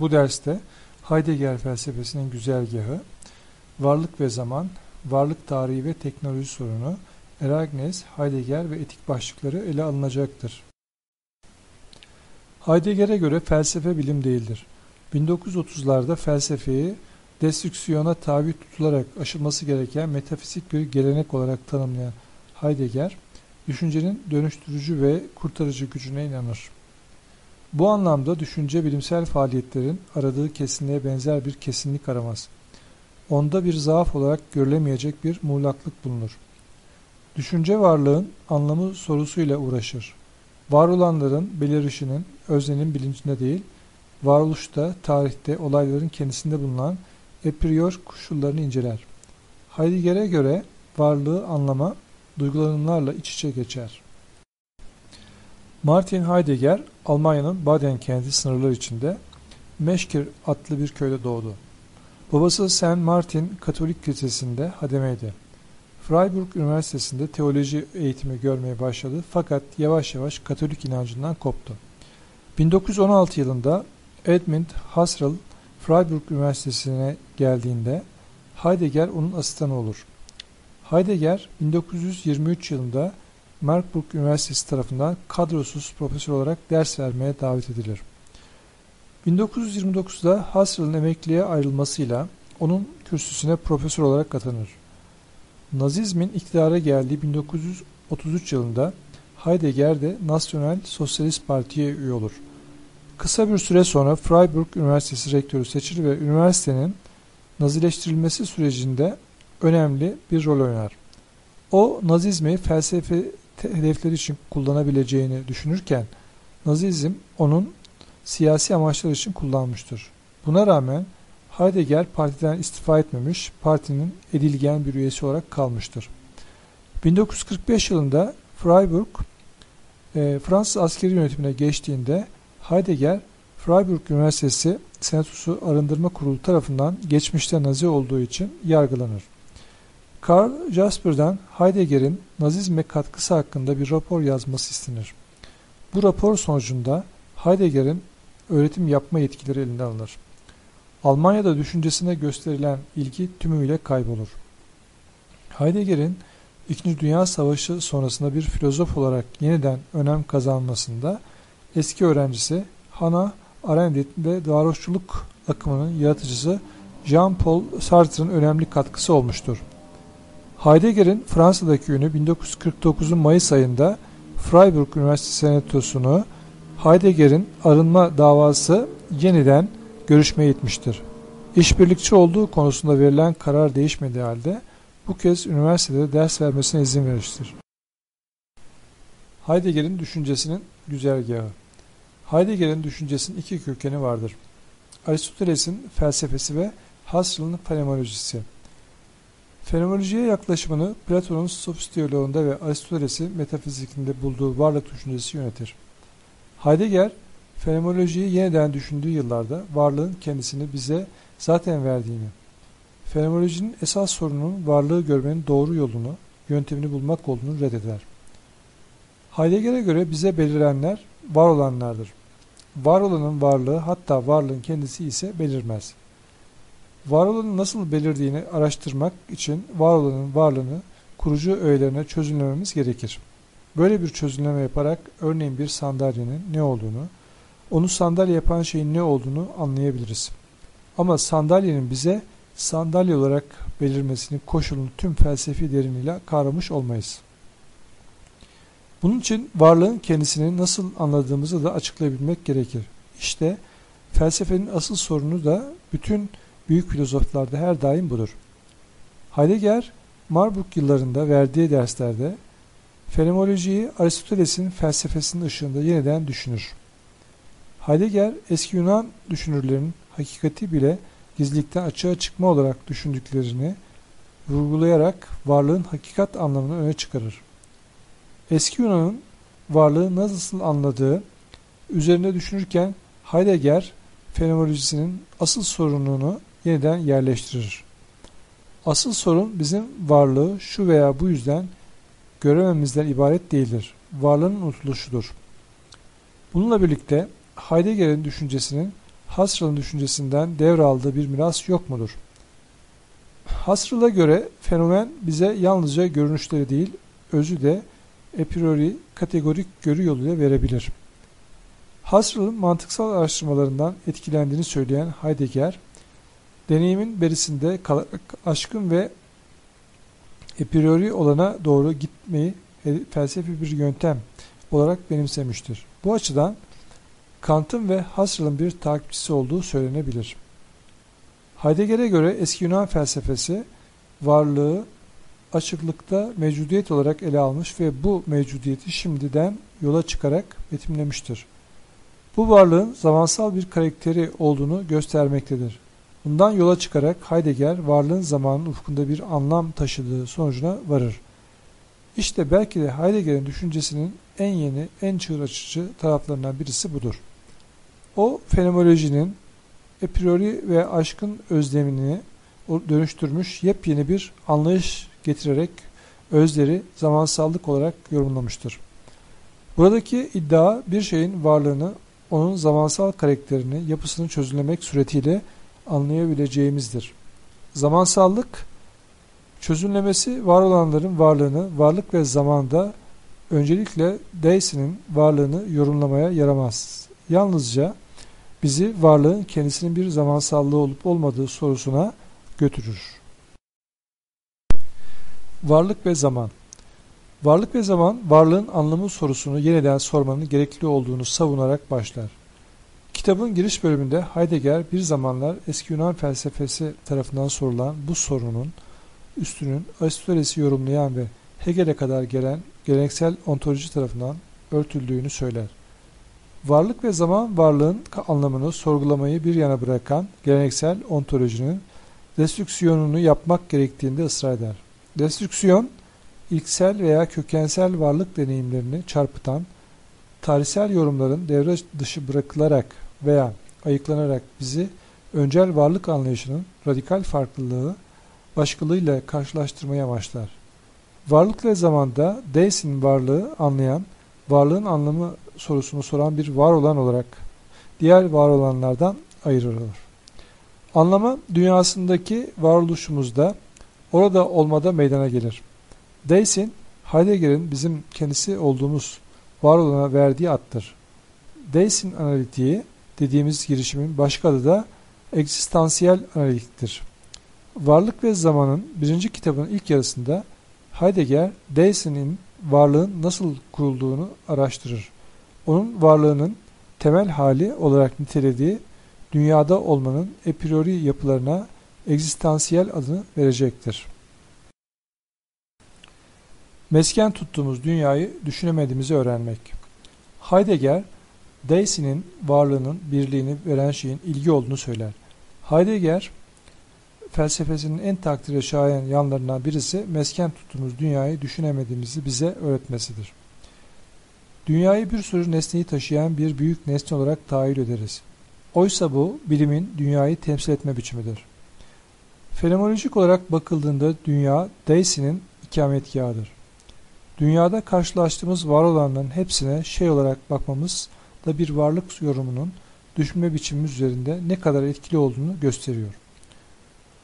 Bu derste Heidegger felsefesinin güzergahı, varlık ve zaman, varlık tarihi ve teknoloji sorunu, Eragnes, Heidegger ve etik başlıkları ele alınacaktır. Heidegger'e göre felsefe bilim değildir. 1930'larda felsefeyi destrüksiyona tabi tutularak aşılması gereken metafizik bir gelenek olarak tanımlayan Heidegger, düşüncenin dönüştürücü ve kurtarıcı gücüne inanır. Bu anlamda düşünce bilimsel faaliyetlerin aradığı kesinliğe benzer bir kesinlik aramaz. Onda bir zaaf olarak görülemeyecek bir muğlaklık bulunur. Düşünce varlığın anlamı sorusuyla uğraşır. Var olanların belirişinin öznenin bilincinde değil, varoluşta, tarihte, olayların kendisinde bulunan a prior koşullarını inceler. Heidegger'e göre varlığı anlama duygulanımlarla iç içe geçer. Martin Heidegger, Almanya'nın Baden kenti sınırları içinde Meşkir adlı bir köyde doğdu. Babası St. Martin Katolik Lisesi'nde hademeydi. Freiburg Üniversitesi'nde teoloji eğitimi görmeye başladı fakat yavaş yavaş Katolik inancından koptu. 1916 yılında Edmund Husserl Freiburg Üniversitesi'ne geldiğinde Heidegger onun asistanı olur. Heidegger 1923 yılında Marburg Üniversitesi tarafından kadrosuz profesör olarak ders vermeye davet edilir. 1929'da Husserl'ın emekliye ayrılmasıyla onun kürsüsüne profesör olarak atanır. Nazizmin iktidara geldiği 1933 yılında Heidegger de Nasyonel Sosyalist Parti'ye üye olur. Kısa bir süre sonra Freiburg Üniversitesi rektörü seçilir ve üniversitenin nazileştirilmesi sürecinde önemli bir rol oynar. O Nazizmi felsefe hedefleri için kullanabileceğini düşünürken Nazizm onun siyasi amaçlar için kullanmıştır. Buna rağmen Heidegger partiden istifa etmemiş, partinin edilgen bir üyesi olarak kalmıştır. 1945 yılında Freiburg, e, Fransız askeri yönetimine geçtiğinde Heidegger, Freiburg Üniversitesi Senatosu Arındırma Kurulu tarafından geçmişte Nazi olduğu için yargılanır. Karl Jasper'dan Heidegger'in Nazizme katkısı hakkında bir rapor yazması istenir. Bu rapor sonucunda Heidegger'in öğretim yapma yetkileri elinden alınır. Almanya'da düşüncesine gösterilen ilgi tümüyle kaybolur. Heidegger'in İkinci Dünya Savaşı sonrasında bir filozof olarak yeniden önem kazanmasında eski öğrencisi Hannah Arendt ve varoşçuluk akımının yaratıcısı Jean-Paul Sartre'ın önemli katkısı olmuştur. Heidegger'in Fransa'daki ünü 1949'un Mayıs ayında Freiburg Üniversitesi Senatosu'nu Heidegger'in arınma davası yeniden görüşmeye gitmiştir. İşbirlikçi olduğu konusunda verilen karar değişmediği halde bu kez üniversitede ders vermesine izin vermiştir. Heidegger'in düşüncesinin güzergahı Heidegger'in düşüncesinin iki kökeni vardır. Aristoteles'in felsefesi ve Husserl'ın fenomenolojisi. Fenomenolojiye yaklaşımını Platon'un sofistiyoloğunda ve Aristoteles'in metafizikinde bulduğu varlık düşüncesi yönetir. Heidegger, fenomenolojiyi yeniden düşündüğü yıllarda varlığın kendisini bize zaten verdiğini, fenomenolojinin esas sorunun varlığı görmenin doğru yolunu, yöntemini bulmak olduğunu reddeder. Heidegger'e göre bize belirenler var olanlardır. Var olanın varlığı hatta varlığın kendisi ise belirmez. Var nasıl belirdiğini araştırmak için var olanın varlığını kurucu öğelerine çözümlememiz gerekir. Böyle bir çözümleme yaparak örneğin bir sandalyenin ne olduğunu, onu sandalye yapan şeyin ne olduğunu anlayabiliriz. Ama sandalyenin bize sandalye olarak belirmesinin koşulunu tüm felsefi deriniyle kavramış olmayız. Bunun için varlığın kendisini nasıl anladığımızı da açıklayabilmek gerekir. İşte felsefenin asıl sorunu da bütün büyük filozoflarda her daim budur. Heidegger, Marburg yıllarında verdiği derslerde fenomenolojiyi Aristoteles'in felsefesinin ışığında yeniden düşünür. Heidegger, eski Yunan düşünürlerin hakikati bile gizlilikten açığa çıkma olarak düşündüklerini vurgulayarak varlığın hakikat anlamını öne çıkarır. Eski Yunan'ın varlığı nasıl anladığı üzerine düşünürken Heidegger fenomenolojisinin asıl sorununu yeniden yerleştirir. Asıl sorun bizim varlığı şu veya bu yüzden görememizden ibaret değildir. Varlığın unutuluşudur. Bununla birlikte Heidegger'in düşüncesinin Husserl'ın düşüncesinden devraldığı bir miras yok mudur? Husserl'a göre fenomen bize yalnızca görünüşleri değil, özü de a priori kategorik görü yoluyla verebilir. Husserl'ın mantıksal araştırmalarından etkilendiğini söyleyen Heidegger, deneyimin berisinde kalarak aşkın ve a priori olana doğru gitmeyi felsefi bir yöntem olarak benimsemiştir. Bu açıdan Kant'ın ve Husserl'ın bir takipçisi olduğu söylenebilir. Heidegger'e göre eski Yunan felsefesi varlığı açıklıkta mevcudiyet olarak ele almış ve bu mevcudiyeti şimdiden yola çıkarak betimlemiştir. Bu varlığın zamansal bir karakteri olduğunu göstermektedir. Bundan yola çıkarak Heidegger varlığın zamanın ufkunda bir anlam taşıdığı sonucuna varır. İşte belki de Heidegger'in düşüncesinin en yeni, en çığır açıcı taraflarından birisi budur. O fenomenolojinin a priori ve aşkın özlemini dönüştürmüş yepyeni bir anlayış getirerek özleri zamansallık olarak yorumlamıştır. Buradaki iddia bir şeyin varlığını, onun zamansal karakterini, yapısını çözümlemek suretiyle anlayabileceğimizdir. Zamansallık, çözümlemesi var olanların varlığını, varlık ve zamanda öncelikle Daisy'nin varlığını yorumlamaya yaramaz. Yalnızca bizi varlığın kendisinin bir zamansallığı olup olmadığı sorusuna götürür. Varlık ve zaman Varlık ve zaman, varlığın anlamı sorusunu yeniden sormanın gerekli olduğunu savunarak başlar. Kitabın giriş bölümünde Heidegger bir zamanlar eski Yunan felsefesi tarafından sorulan bu sorunun üstünün Aristoteles'i yorumlayan ve Hegel'e kadar gelen geleneksel ontoloji tarafından örtüldüğünü söyler. Varlık ve zaman varlığın anlamını sorgulamayı bir yana bırakan geleneksel ontolojinin destrüksiyonunu yapmak gerektiğinde ısrar eder. Destrüksiyon, ilksel veya kökensel varlık deneyimlerini çarpıtan, tarihsel yorumların devre dışı bırakılarak veya ayıklanarak bizi öncel varlık anlayışının radikal farklılığı başkalığıyla karşılaştırmaya başlar. Varlık ve zamanda Deis'in varlığı anlayan, varlığın anlamı sorusunu soran bir var olan olarak diğer var olanlardan ayrılır. Anlama dünyasındaki varoluşumuzda orada olmada meydana gelir. Deis'in Heidegger'in bizim kendisi olduğumuz var olana verdiği attır. Deis'in analitiği dediğimiz girişimin başka adı da egzistansiyel analitiktir. Varlık ve Zamanın birinci kitabının ilk yarısında Heidegger, Deis'in varlığın nasıl kurulduğunu araştırır. Onun varlığının temel hali olarak nitelediği dünyada olmanın a priori yapılarına egzistansiyel adını verecektir. Mesken tuttuğumuz dünyayı düşünemediğimizi öğrenmek. Heidegger, Daisy'nin varlığının birliğini veren şeyin ilgi olduğunu söyler. Heidegger, felsefesinin en takdire şayan yanlarından birisi mesken tuttuğumuz dünyayı düşünemediğimizi bize öğretmesidir. Dünyayı bir sürü nesneyi taşıyan bir büyük nesne olarak tahayyül ederiz. Oysa bu bilimin dünyayı temsil etme biçimidir. Fenomenolojik olarak bakıldığında dünya Daisy'nin ikametgahıdır. Dünyada karşılaştığımız var olanların hepsine şey olarak bakmamız da bir varlık yorumunun düşünme biçimimiz üzerinde ne kadar etkili olduğunu gösteriyor.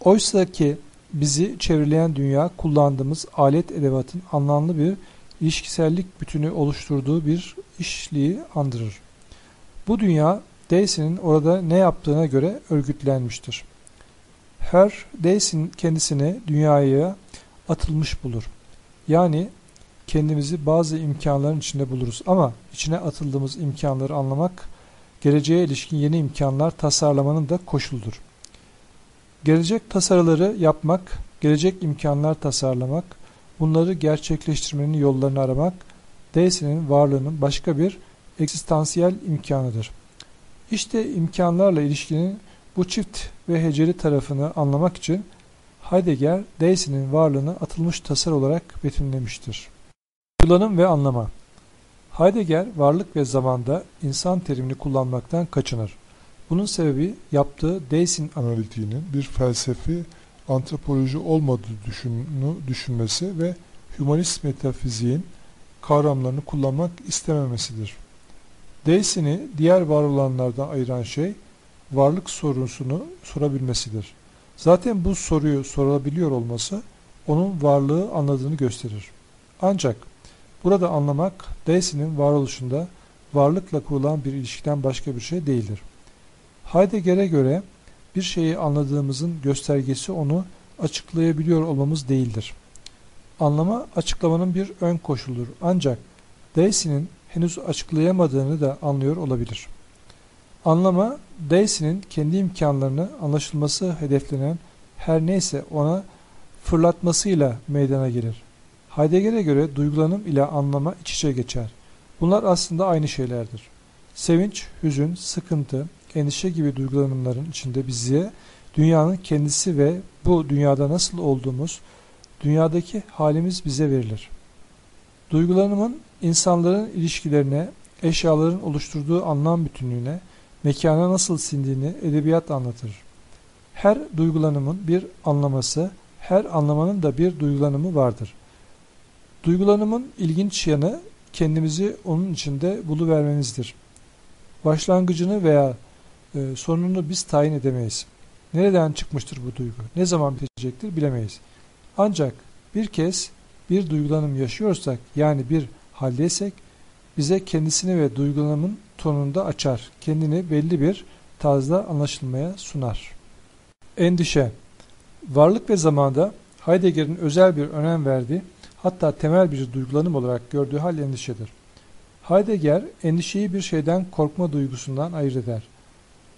Oysa ki bizi çevreleyen dünya kullandığımız alet edevatın anlamlı bir ilişkisellik bütünü oluşturduğu bir işliği andırır. Bu dünya Daisy'nin orada ne yaptığına göre örgütlenmiştir. Her Daisy'nin kendisini dünyaya atılmış bulur. Yani kendimizi bazı imkanların içinde buluruz ama içine atıldığımız imkanları anlamak geleceğe ilişkin yeni imkanlar tasarlamanın da koşuldur. Gelecek tasarıları yapmak, gelecek imkanlar tasarlamak, bunları gerçekleştirmenin yollarını aramak, Daisy'nin varlığının başka bir eksistansiyel imkanıdır. İşte imkanlarla ilişkinin bu çift ve heceli tarafını anlamak için Heidegger, Daisy'nin varlığını atılmış tasar olarak betimlemiştir. Kullanım ve anlama Heidegger varlık ve zamanda insan terimini kullanmaktan kaçınır. Bunun sebebi yaptığı Daisy'nin analitiğinin bir felsefi antropoloji olmadığı düşününü düşünmesi ve humanist metafiziğin kavramlarını kullanmak istememesidir. Daisy'ni diğer var olanlardan ayıran şey varlık sorusunu sorabilmesidir. Zaten bu soruyu sorabiliyor olması onun varlığı anladığını gösterir. Ancak burada anlamak Daisy'nin varoluşunda varlıkla kurulan bir ilişkiden başka bir şey değildir. Heidegger'e göre bir şeyi anladığımızın göstergesi onu açıklayabiliyor olmamız değildir. Anlama açıklamanın bir ön koşuludur. Ancak Daisy'nin henüz açıklayamadığını da anlıyor olabilir. Anlama, Daisy'nin kendi imkanlarını anlaşılması hedeflenen her neyse ona fırlatmasıyla meydana gelir. Heidegger'e göre duygulanım ile anlama iç içe geçer. Bunlar aslında aynı şeylerdir. Sevinç, hüzün, sıkıntı, endişe gibi duygulanımların içinde bize dünyanın kendisi ve bu dünyada nasıl olduğumuz, dünyadaki halimiz bize verilir. Duygulanımın insanların ilişkilerine, eşyaların oluşturduğu anlam bütünlüğüne, mekana nasıl sindiğini edebiyat anlatır. Her duygulanımın bir anlaması, her anlamanın da bir duygulanımı vardır. Duygulanımın ilginç yanı kendimizi onun içinde buluvermemizdir. Başlangıcını veya e, sonunu biz tayin edemeyiz. Nereden çıkmıştır bu duygu? Ne zaman bitecektir bilemeyiz. Ancak bir kez bir duygulanım yaşıyorsak yani bir haldeysek bize kendisini ve duygulanımın tonunda açar. Kendini belli bir tarzda anlaşılmaya sunar. Endişe Varlık ve zamanda Heidegger'in özel bir önem verdiği hatta temel bir duygulanım olarak gördüğü hal endişedir. Heidegger endişeyi bir şeyden korkma duygusundan ayırt eder.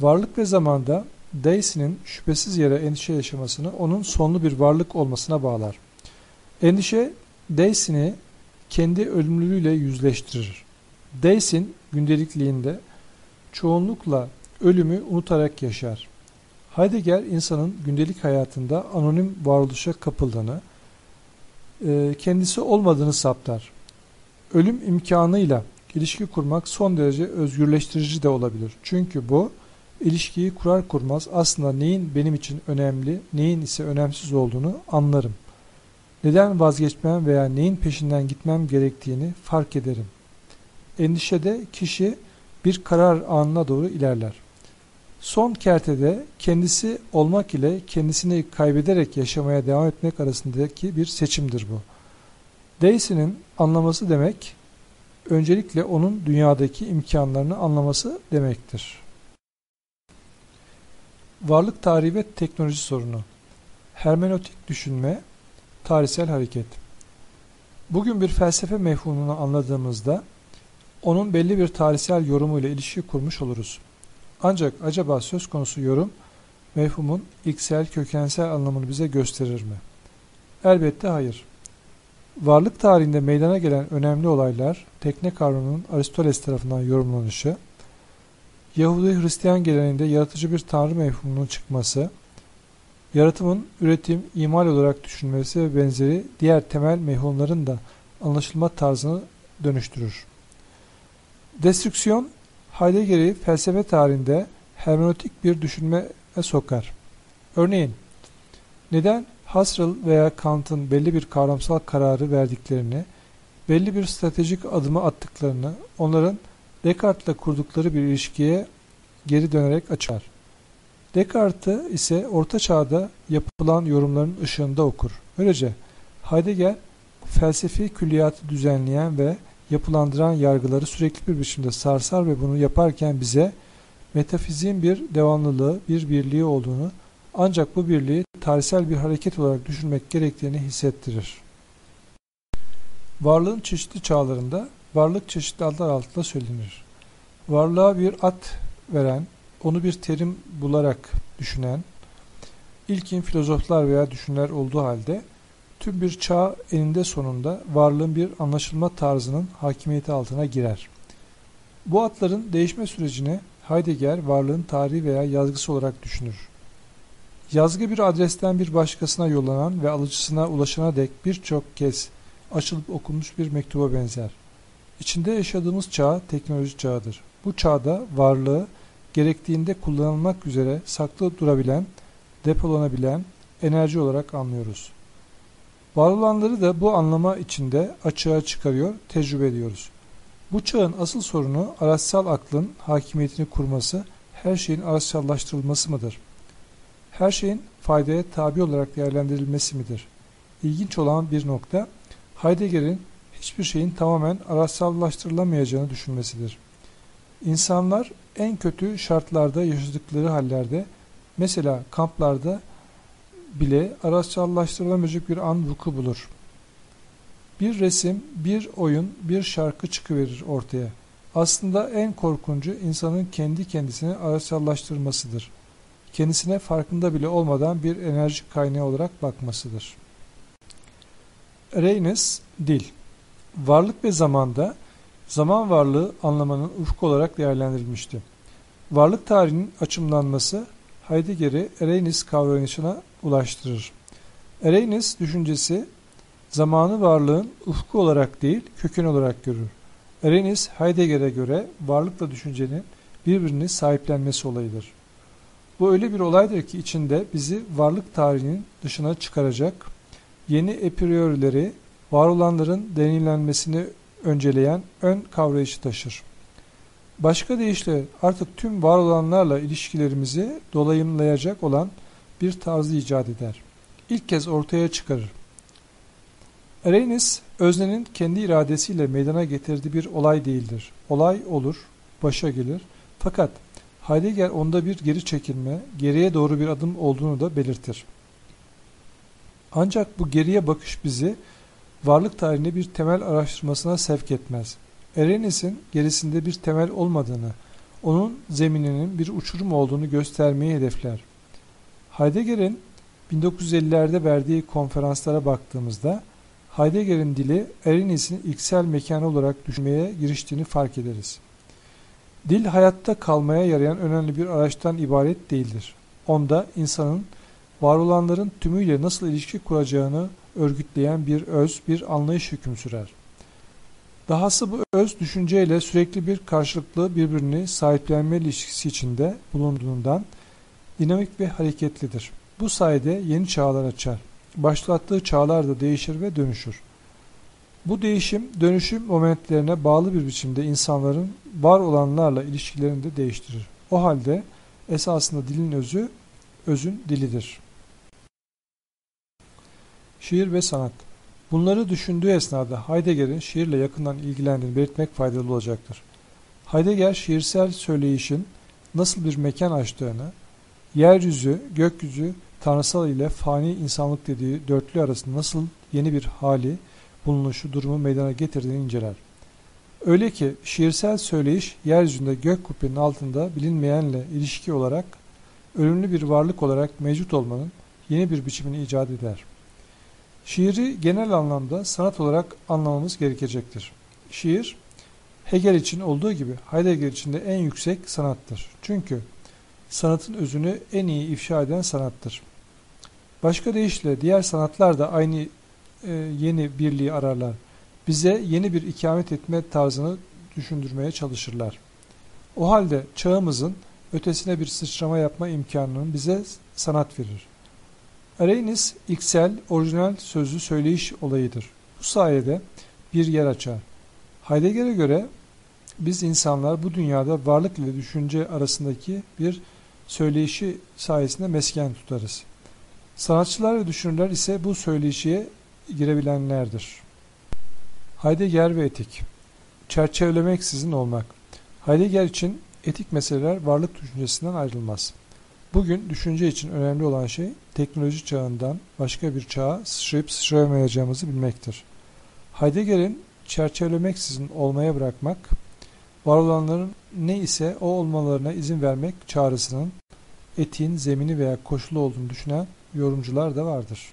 Varlık ve zamanda Daisy'nin şüphesiz yere endişe yaşamasını onun sonlu bir varlık olmasına bağlar. Endişe Daisy'ni kendi ölümlülüğüyle yüzleştirir. Daisy'nin gündelikliğinde çoğunlukla ölümü unutarak yaşar. Heidegger insanın gündelik hayatında anonim varoluşa kapıldığını, kendisi olmadığını saptar. Ölüm imkanıyla ilişki kurmak son derece özgürleştirici de olabilir. Çünkü bu ilişkiyi kurar kurmaz aslında neyin benim için önemli, neyin ise önemsiz olduğunu anlarım. Neden vazgeçmem veya neyin peşinden gitmem gerektiğini fark ederim. Endişede kişi bir karar anına doğru ilerler. Son kertede kendisi olmak ile kendisini kaybederek yaşamaya devam etmek arasındaki bir seçimdir bu. Daisy'nin anlaması demek, öncelikle onun dünyadaki imkanlarını anlaması demektir. Varlık tarihi ve teknoloji sorunu Hermenötik düşünme, tarihsel hareket Bugün bir felsefe mefhumunu anladığımızda onun belli bir tarihsel yorumuyla ilişki kurmuş oluruz. Ancak acaba söz konusu yorum mefhumun ilksel kökensel anlamını bize gösterir mi? Elbette hayır. Varlık tarihinde meydana gelen önemli olaylar tekne kavramının Aristoteles tarafından yorumlanışı, Yahudi Hristiyan geleneğinde yaratıcı bir tanrı mefhumunun çıkması, yaratımın üretim, imal olarak düşünmesi ve benzeri diğer temel mefhumların da anlaşılma tarzını dönüştürür. Destrüksiyon, Heidegger'i felsefe tarihinde hermenötik bir düşünmeye sokar. Örneğin, neden Husserl veya Kant'ın belli bir kavramsal kararı verdiklerini, belli bir stratejik adımı attıklarını, onların Descartes'le kurdukları bir ilişkiye geri dönerek açar. Descartes'i ise Orta Çağ'da yapılan yorumların ışığında okur. Böylece Heidegger felsefi külliyatı düzenleyen ve yapılandıran yargıları sürekli bir biçimde sarsar ve bunu yaparken bize metafiziğin bir devamlılığı, bir birliği olduğunu ancak bu birliği tarihsel bir hareket olarak düşünmek gerektiğini hissettirir. Varlığın çeşitli çağlarında varlık çeşitli adlar altında söylenir. Varlığa bir at veren, onu bir terim bularak düşünen, ilkin filozoflar veya düşünler olduğu halde tüm bir çağ eninde sonunda varlığın bir anlaşılma tarzının hakimiyeti altına girer. Bu atların değişme sürecine Heidegger varlığın tarihi veya yazgısı olarak düşünür. Yazgı bir adresten bir başkasına yollanan ve alıcısına ulaşana dek birçok kez açılıp okunmuş bir mektuba benzer. İçinde yaşadığımız çağ teknoloji çağıdır. Bu çağda varlığı gerektiğinde kullanılmak üzere saklı durabilen, depolanabilen enerji olarak anlıyoruz. Var olanları da bu anlama içinde açığa çıkarıyor, tecrübe ediyoruz. Bu çağın asıl sorunu araçsal aklın hakimiyetini kurması, her şeyin araçsallaştırılması mıdır? Her şeyin faydaya tabi olarak değerlendirilmesi midir? İlginç olan bir nokta, Heidegger'in hiçbir şeyin tamamen araçsallaştırılamayacağını düşünmesidir. İnsanlar en kötü şartlarda yaşadıkları hallerde, mesela kamplarda bile araçsallaştırılamayacak bir an vuku bulur. Bir resim, bir oyun, bir şarkı çıkıverir ortaya. Aslında en korkuncu insanın kendi kendisini araçsallaştırmasıdır. Kendisine farkında bile olmadan bir enerji kaynağı olarak bakmasıdır. Reynes, dil. Varlık ve zamanda zaman varlığı anlamanın ufku olarak değerlendirilmişti. Varlık tarihinin açımlanması Heidegger'i Reynes kavrayışına ulaştırır. Reynes düşüncesi zamanı varlığın ufku olarak değil köken olarak görür. Erenis Heidegger'e göre varlıkla düşüncenin birbirini sahiplenmesi olayıdır. Bu öyle bir olaydır ki içinde bizi varlık tarihinin dışına çıkaracak, yeni epriorileri, var olanların deneyimlenmesini önceleyen ön kavrayışı taşır. Başka deyişle artık tüm var olanlarla ilişkilerimizi dolayımlayacak olan bir tarzı icat eder. İlk kez ortaya çıkarır. Arrhenius, öznenin kendi iradesiyle meydana getirdiği bir olay değildir. Olay olur, başa gelir. Fakat Heidegger onda bir geri çekilme, geriye doğru bir adım olduğunu da belirtir. Ancak bu geriye bakış bizi varlık tarihinde bir temel araştırmasına sevk etmez. Arrhenius'in gerisinde bir temel olmadığını, onun zemininin bir uçurum olduğunu göstermeyi hedefler. Heidegger'in 1950'lerde verdiği konferanslara baktığımızda Heidegger'in dili Arrhenius'in ilksel mekanı olarak düşünmeye giriştiğini fark ederiz. Dil hayatta kalmaya yarayan önemli bir araçtan ibaret değildir. Onda insanın var olanların tümüyle nasıl ilişki kuracağını örgütleyen bir öz, bir anlayış hüküm sürer. Dahası bu öz düşünceyle sürekli bir karşılıklı birbirini sahiplenme ilişkisi içinde bulunduğundan dinamik ve hareketlidir. Bu sayede yeni çağlar açar başlattığı çağlar da değişir ve dönüşür. Bu değişim, dönüşüm momentlerine bağlı bir biçimde insanların var olanlarla ilişkilerini de değiştirir. O halde esasında dilin özü, özün dilidir. Şiir ve sanat Bunları düşündüğü esnada Heidegger'in şiirle yakından ilgilendiğini belirtmek faydalı olacaktır. Heidegger şiirsel söyleyişin nasıl bir mekan açtığını, yeryüzü, gökyüzü, tanrısal ile fani insanlık dediği dörtlü arasında nasıl yeni bir hali bulunuşu durumu meydana getirdiğini inceler. Öyle ki şiirsel söyleyiş yeryüzünde gök kubbenin altında bilinmeyenle ilişki olarak ölümlü bir varlık olarak mevcut olmanın yeni bir biçimini icat eder. Şiiri genel anlamda sanat olarak anlamamız gerekecektir. Şiir, Hegel için olduğu gibi Heidegger için de en yüksek sanattır. Çünkü sanatın özünü en iyi ifşa eden sanattır. Başka deyişle diğer sanatlar da aynı e, yeni birliği ararlar. Bize yeni bir ikamet etme tarzını düşündürmeye çalışırlar. O halde çağımızın ötesine bir sıçrama yapma imkanının bize sanat verir. Arrhenius iksel, orijinal sözlü söyleyiş olayıdır. Bu sayede bir yer açar. Heidegger'e göre biz insanlar bu dünyada varlık ile düşünce arasındaki bir söyleyişi sayesinde mesken tutarız. Sanatçılar ve düşünürler ise bu söyleşiye girebilenlerdir. Heidegger ve etik Çerçevelemeksizin olmak Heidegger için etik meseleler varlık düşüncesinden ayrılmaz. Bugün düşünce için önemli olan şey teknoloji çağından başka bir çağa sıçrayıp sıçrayamayacağımızı bilmektir. Heidegger'in çerçevelemeksizin olmaya bırakmak, var olanların ne ise o olmalarına izin vermek çağrısının etiğin zemini veya koşulu olduğunu düşünen yorumcular da vardır.